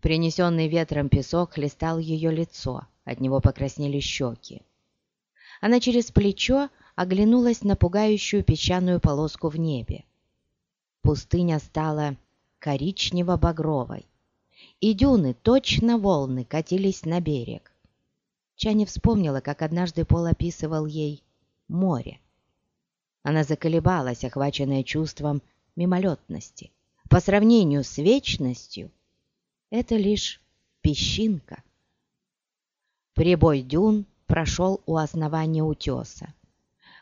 Принесенный ветром песок хлестал ее лицо, от него покраснели щеки. Она через плечо оглянулась на пугающую песчаную полоску в небе. Пустыня стала коричнево-багровой, и дюны, точно волны, катились на берег. Чани вспомнила, как однажды Пол описывал ей море. Она заколебалась, охваченная чувством мимолетности. По сравнению с вечностью это лишь песчинка. Прибой дюн прошел у основания утеса.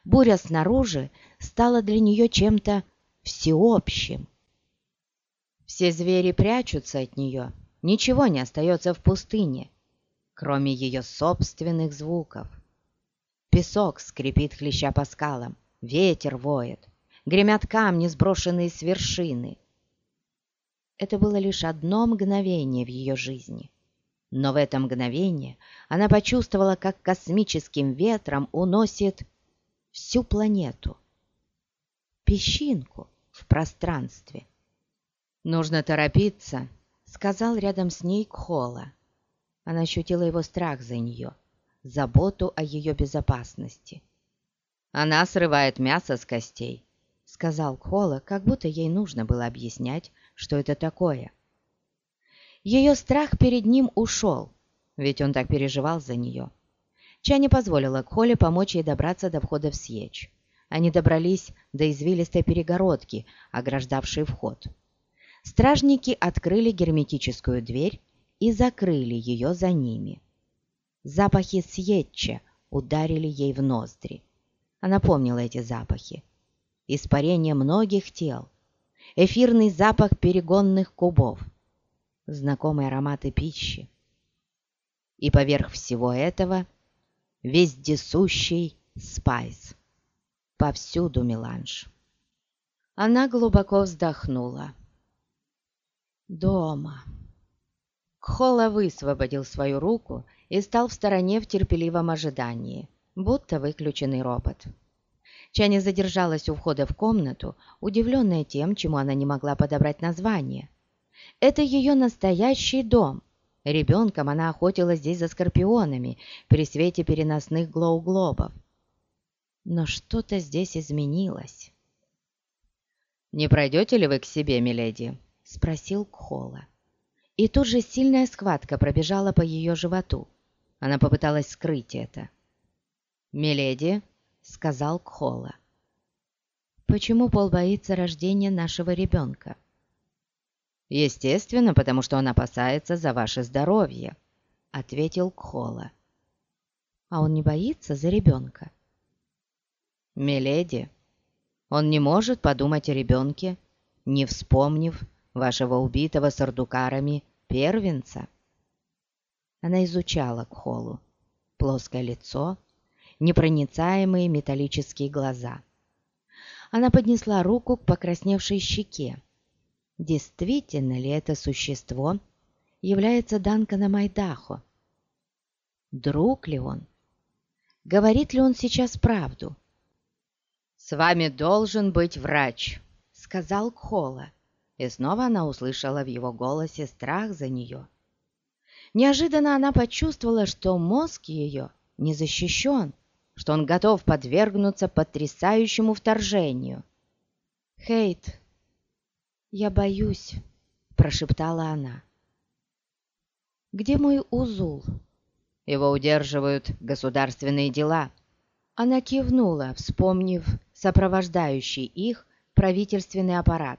Буря снаружи стала для нее чем-то всеобщим. Все звери прячутся от нее, ничего не остается в пустыне, кроме ее собственных звуков. Песок скрипит, хлеща по скалам, ветер воет, гремят камни, сброшенные с вершины. Это было лишь одно мгновение в ее жизни. Но в это мгновение она почувствовала, как космическим ветром уносит всю планету. Песчинку в пространстве. «Нужно торопиться», — сказал рядом с ней Кхола. Она ощутила его страх за нее, заботу о ее безопасности. «Она срывает мясо с костей», — сказал Кхола, как будто ей нужно было объяснять, что это такое. Ее страх перед ним ушел, ведь он так переживал за нее. Ча позволила Кхоле помочь ей добраться до входа в Сьеч. Они добрались до извилистой перегородки, ограждавшей вход. Стражники открыли герметическую дверь и закрыли ее за ними. Запахи Сьетча ударили ей в ноздри. Она помнила эти запахи. Испарение многих тел, эфирный запах перегонных кубов, знакомые ароматы пищи. И поверх всего этого вездесущий спайс. Повсюду меланж. Она глубоко вздохнула. Дома. Кхола высвободил свою руку и стал в стороне в терпеливом ожидании, будто выключенный робот. Чаня задержалась у входа в комнату, удивленная тем, чему она не могла подобрать название. Это ее настоящий дом. Ребенком она охотилась здесь за скорпионами при свете переносных глоу-глобов. Но что-то здесь изменилось. «Не пройдете ли вы к себе, миледи?» — спросил Кхола. И тут же сильная схватка пробежала по ее животу. Она попыталась скрыть это. «Миледи», — сказал Кхола. «Почему Пол боится рождения нашего ребенка?» «Естественно, потому что он опасается за ваше здоровье», — ответил Кхола. «А он не боится за ребенка?» «Миледи, он не может подумать о ребенке, не вспомнив вашего убитого сардукарами первенца». Она изучала Кхолу. Плоское лицо, непроницаемые металлические глаза. Она поднесла руку к покрасневшей щеке действительно ли это существо является Данканом Айдахо. Друг ли он? Говорит ли он сейчас правду? «С вами должен быть врач», — сказал Кхола. И снова она услышала в его голосе страх за нее. Неожиданно она почувствовала, что мозг ее не защищен, что он готов подвергнуться потрясающему вторжению. Хейт «Я боюсь», — прошептала она. «Где мой узул?» «Его удерживают государственные дела». Она кивнула, вспомнив сопровождающий их правительственный аппарат,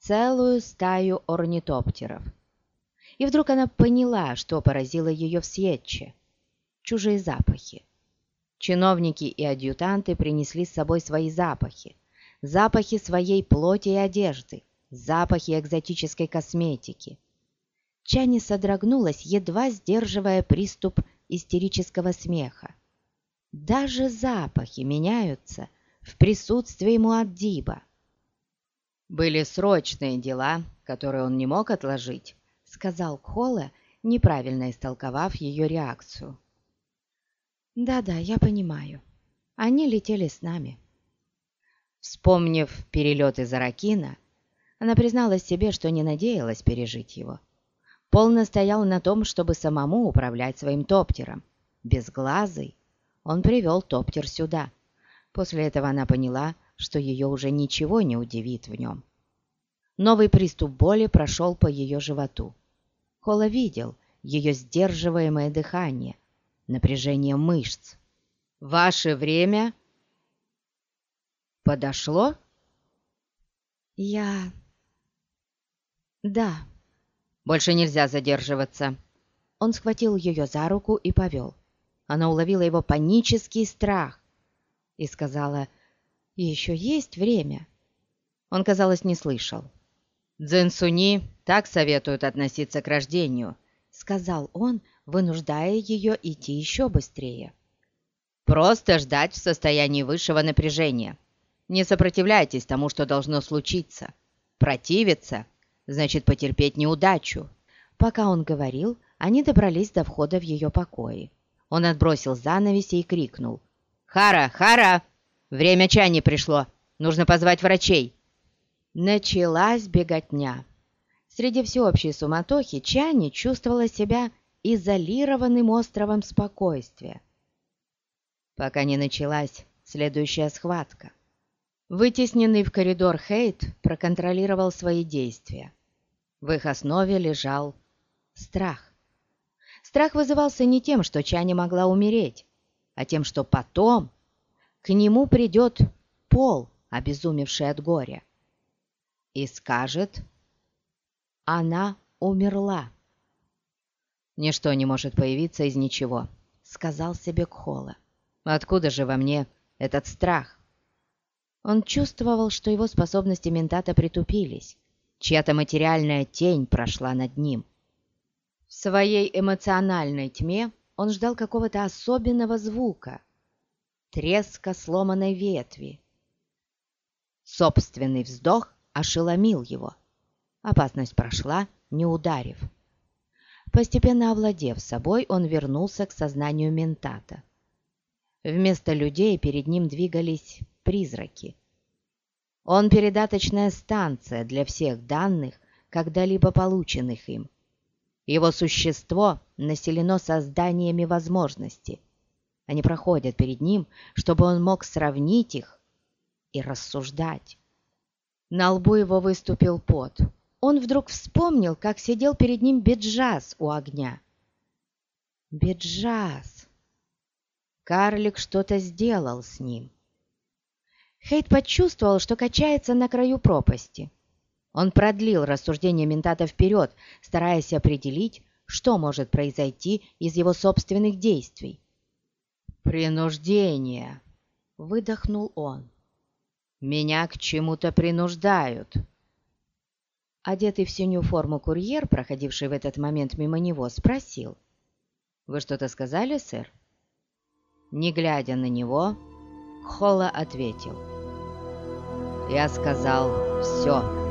целую стаю орнитоптеров. И вдруг она поняла, что поразило ее в Сьетче. Чужие запахи. Чиновники и адъютанты принесли с собой свои запахи, запахи своей плоти и одежды, запахи экзотической косметики. Чани содрогнулась, едва сдерживая приступ истерического смеха. Даже запахи меняются в присутствии Муаддиба. «Были срочные дела, которые он не мог отложить», — сказал Кхола, неправильно истолковав ее реакцию. «Да-да, я понимаю. Они летели с нами». Вспомнив перелет из Аракина, она призналась себе, что не надеялась пережить его. Пол настоял на том, чтобы самому управлять своим топтером. Безглазый, он привел топтер сюда. После этого она поняла, что ее уже ничего не удивит в нем. Новый приступ боли прошел по ее животу. Холла видел ее сдерживаемое дыхание, напряжение мышц. «Ваше время подошло?» «Я... да». «Больше нельзя задерживаться». Он схватил ее за руку и повел. Она уловила его панический страх и сказала, «Еще есть время». Он, казалось, не слышал. «Дзэнсуни так советуют относиться к рождению», — сказал он, вынуждая ее идти еще быстрее. «Просто ждать в состоянии высшего напряжения. Не сопротивляйтесь тому, что должно случиться. Противиться — значит потерпеть неудачу». Пока он говорил, они добрались до входа в ее покои. Он отбросил занавеси и крикнул. «Хара! Хара! Время чани пришло! Нужно позвать врачей!» Началась беготня. Среди всеобщей суматохи Чани чувствовала себя изолированным островом спокойствия. Пока не началась следующая схватка. Вытесненный в коридор Хейт проконтролировал свои действия. В их основе лежал страх. Страх вызывался не тем, что Чани могла умереть, а тем, что потом к нему придет Пол, обезумевший от горя и скажет «Она умерла». «Ничто не может появиться из ничего», — сказал себе Кхола. «Откуда же во мне этот страх?» Он чувствовал, что его способности ментата притупились. Чья-то материальная тень прошла над ним. В своей эмоциональной тьме он ждал какого-то особенного звука. Треска сломанной ветви. Собственный вздох ошеломил его. Опасность прошла, не ударив. Постепенно овладев собой, он вернулся к сознанию ментата. Вместо людей перед ним двигались призраки. Он передаточная станция для всех данных, когда-либо полученных им. Его существо населено созданиями возможности. Они проходят перед ним, чтобы он мог сравнить их и рассуждать. На лбу его выступил пот. Он вдруг вспомнил, как сидел перед ним Беджаз у огня. Беджаз! Карлик что-то сделал с ним. Хейт почувствовал, что качается на краю пропасти. Он продлил рассуждение ментата вперед, стараясь определить, что может произойти из его собственных действий. «Принуждение!» — выдохнул он. Меня к чему-то принуждают». Одетый в синюю форму курьер, проходивший в этот момент мимо него, спросил. «Вы что-то сказали, сэр?» Не глядя на него, Холла ответил. «Я сказал все».